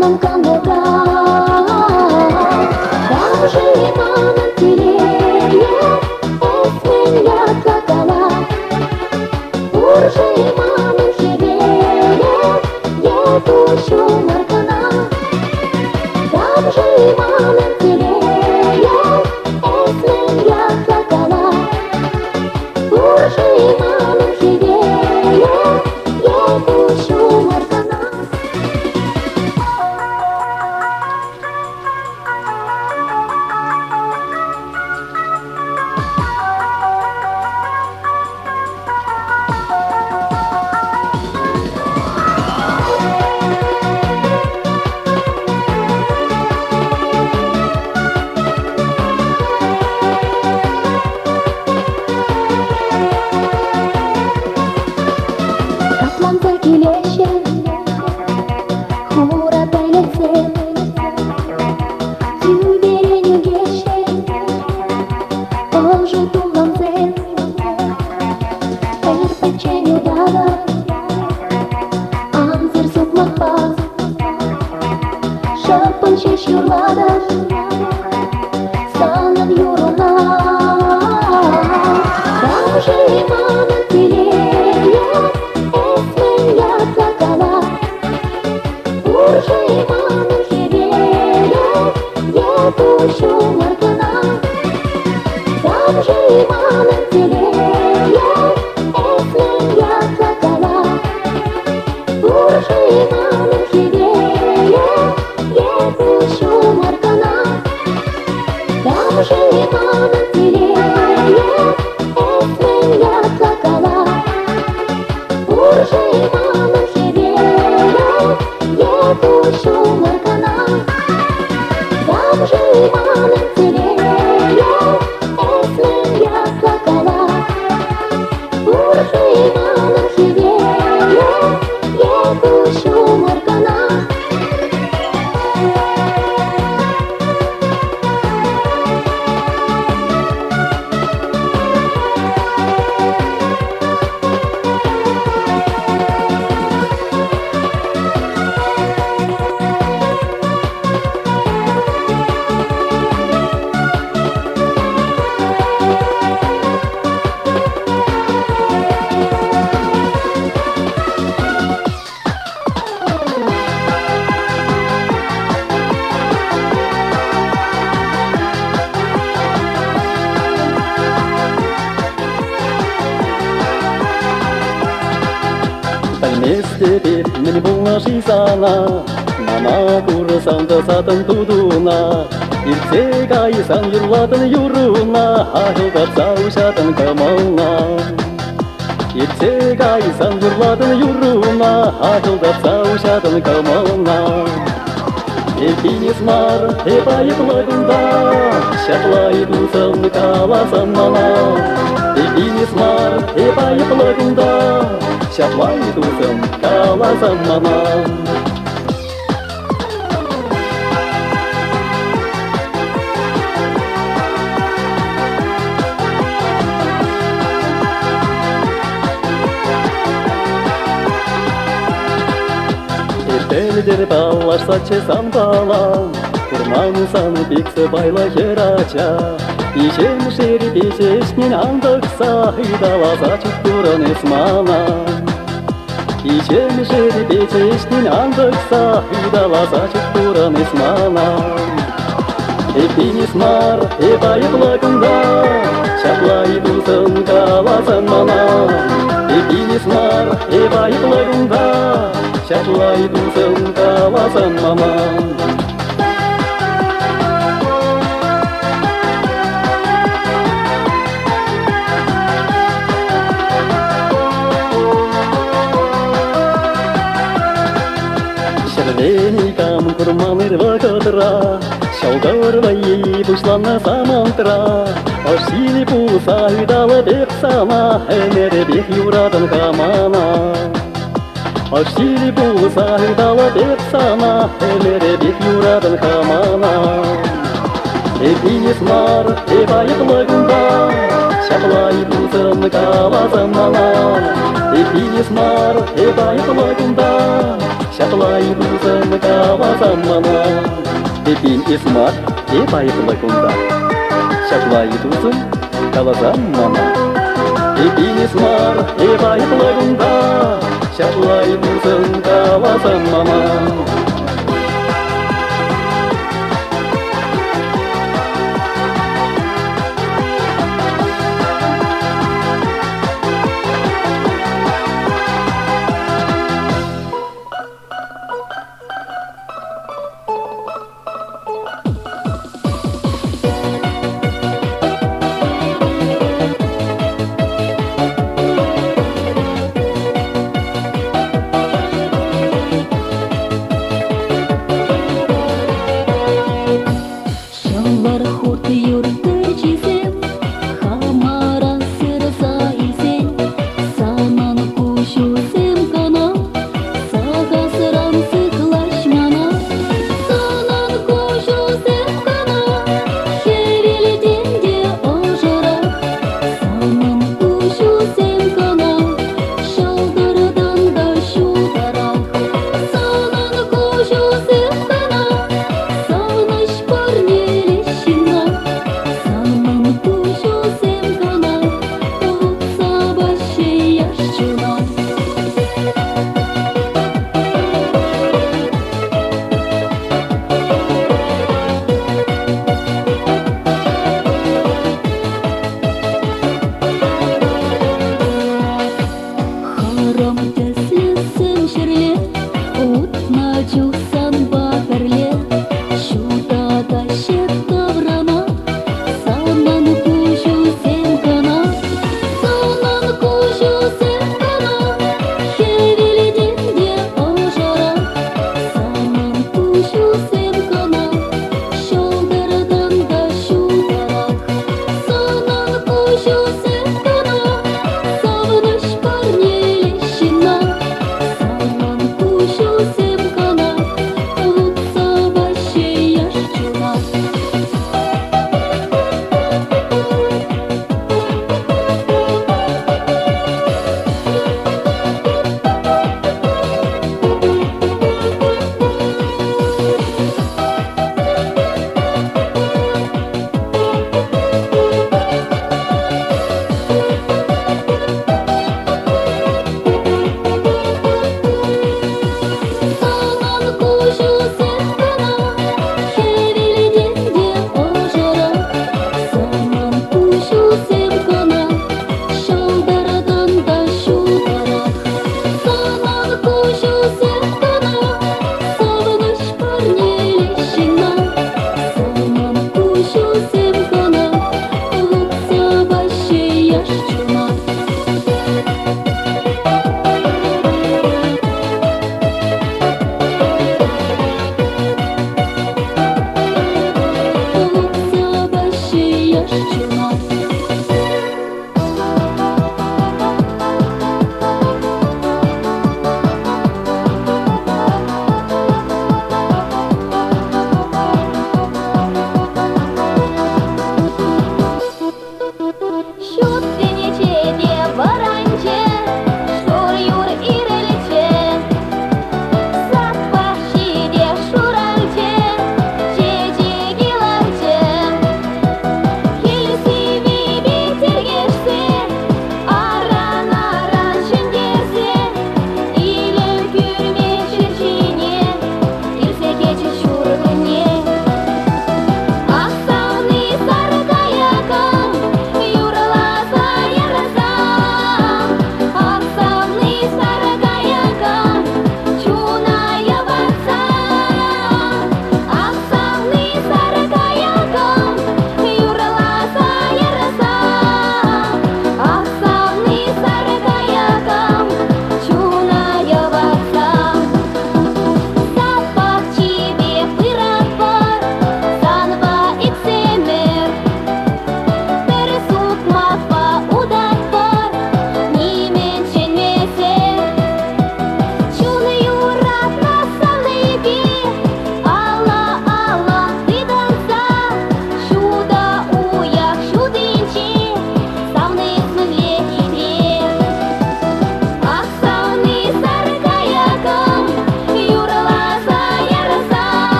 nunca mudou. еще Маркана, даже не понад деревья, это меня ана мана турсаң да сатын тудуна ирсек айсан юрлатын юруна ахылдап саушатын камална ирсек айсан юрлатын юруна ахылдап саушатын камална Эпинисмар, эпайып лагында, шатлайдың сылны каласан мала. весна, и поехала гунда, вся плавит усом, колосом мама. Delidir ballar saçı sandala Kurmanı sanı bikse bayla yer açar Ищем шире песни андакса и далаза чуктуран эсмана. Ищем шире песни андакса и далаза чуктуран эсмана. Эпинис мар, эпай плакында, шаплай дусын каласын мана. Эпинис мар, эпай плакында, шаплай дусын каласын мана. Лейкам курманы вакатра, Шалгар вайи пушлана самантра, Аж сили пуса үйдалы бек сана, Әмері бек юрадын камана. Аж сили пуса үйдалы бек сана, Әмері бек юрадын камана. Эпиес мар, эпайық лығында, Шаплай пусын каласын алан, Эпизисмар, эбайтлығында Шатлай сені дава замана Эпин исмар, эбайтлығында Шатлай сені дава замана Эпин исмар, эбайтлығында Шатлай сені дава замана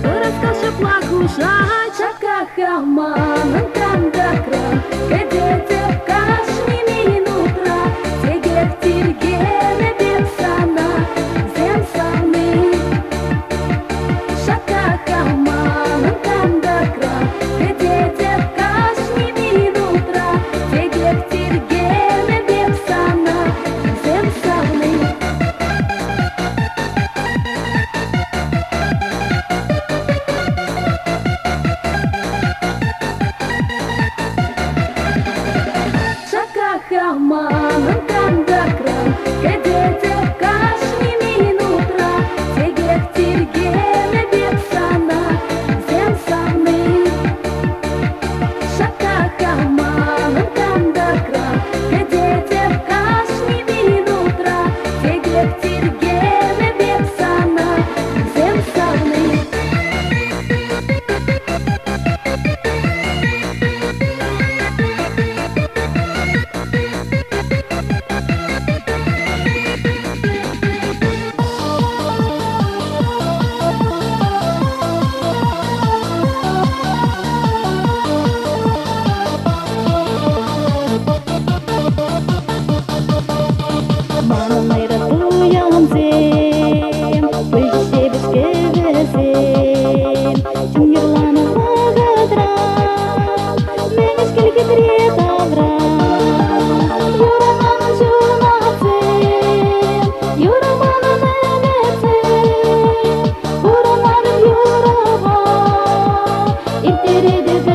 Кто расскажет плакушать, шапка хама, манканда кран, где तेरे दिल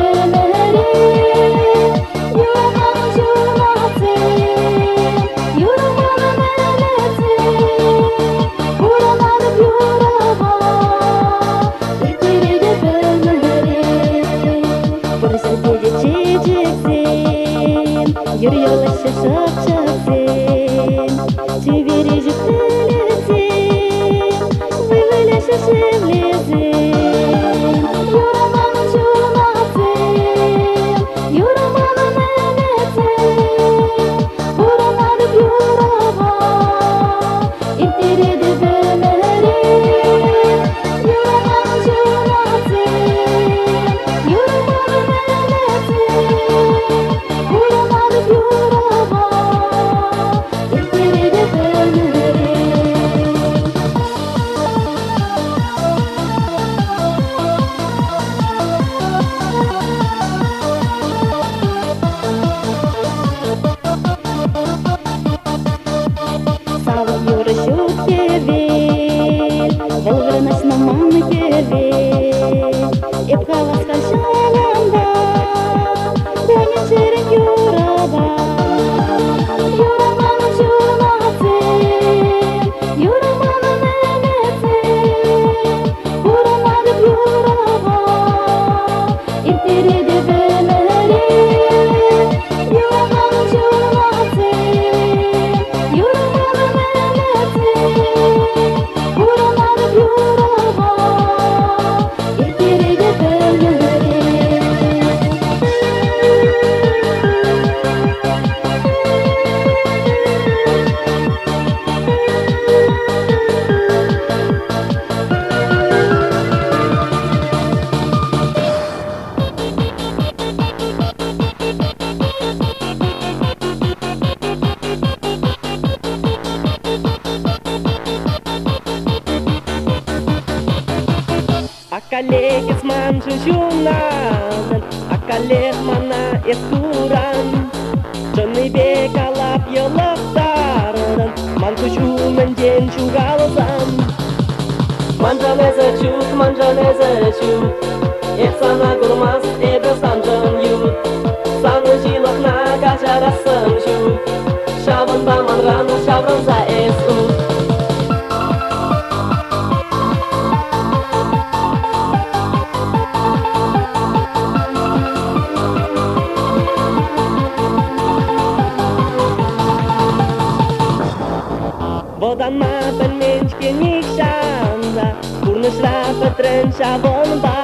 trzecia bomba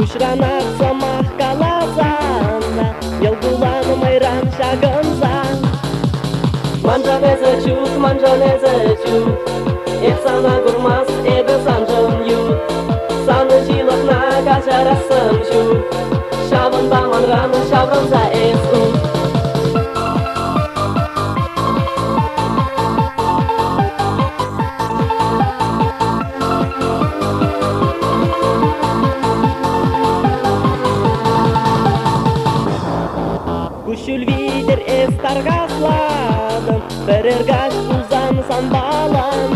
Už rana, marca mahkala zanna Eu gulan, mai ran și agânza Manjaneză ciuc, manjaneză ciuc Efsana gurmas, ebe sanjom é é yu Sană și locna, ca é na arasăm ciuc Șavân, baman, rană, șavran za escu шүлвидер эс таргасланым бірергаш сан балам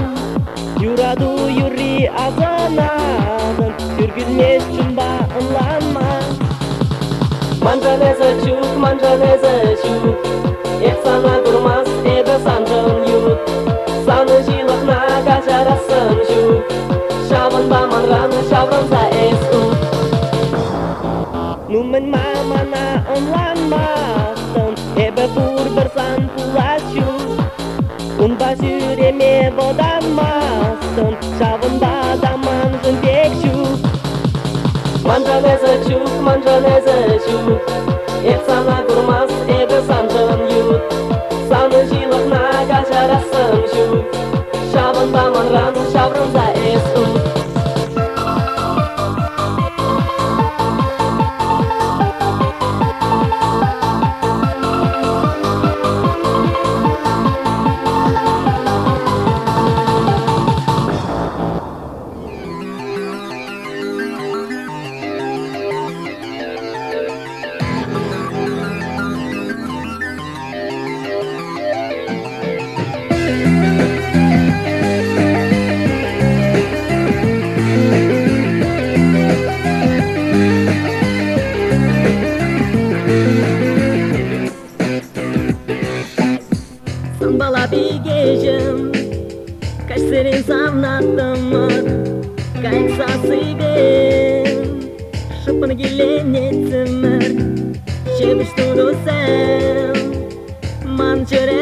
юраду юри азананым жүргүлмес жумба ынланма манжанеза чук манжанеза чук эп сана турмас эди санжын ют саны жилыкна кажарасын жук шабында манран шабранса эс ут Нумен mama na onlan manjaneză ciuc, manjaneză ciuc Eța la gurmaz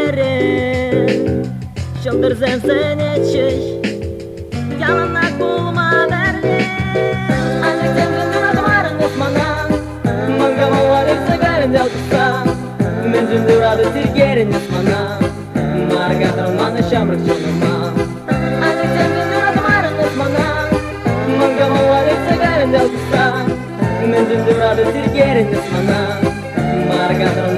ederim Çıldırsan sen etçiş Yalanlar bulma verdim Ancak temrinden adımarın Osman'a Mangama var ise garim del tutsa Menzil duradı tirgerin Osman'a Marga tırmanı şamrık çılgıma Ancak temrinden adımarın Osman'a Mangama var ise garim del tutsa Menzil duradı tirgerin Osman'a Marga tırmanı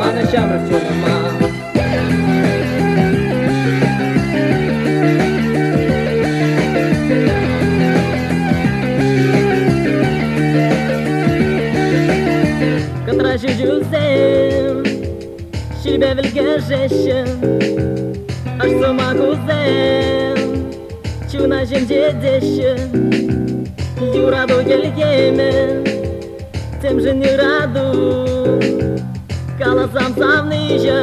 wilgężesie Aż co ma kuzen Ciu na ziem dziedesie Jura do wielgiemy Tym, że nie radu Kala sam sam nizie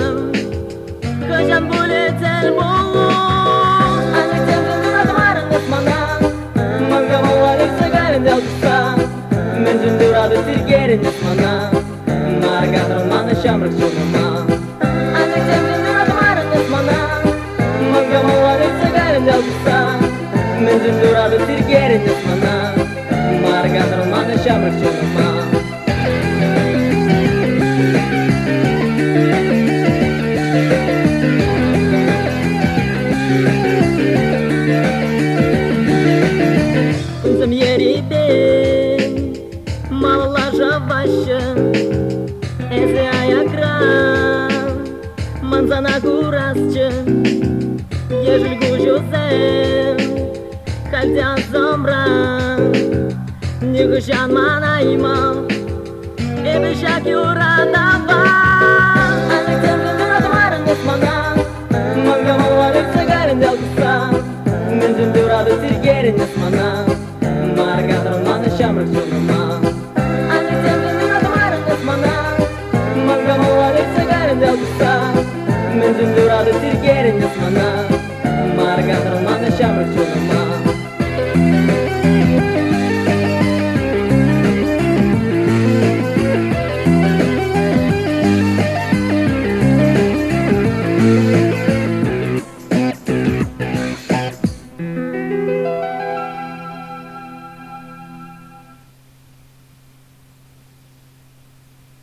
Chociaż bóle cel było Ale chcę, że na dwarnych mana Manga mołalik zegarem dał dusa Mężem dura do sirgiery nismana olsa Menzun duralı sirgerin yutmana Margan rumada şabır çoluma жильгу Жозеф, Хальдян Зомра, Нигжан Манаймал, Эбежак Юра Дава. Мензин дурады сиргерин ясмана camera,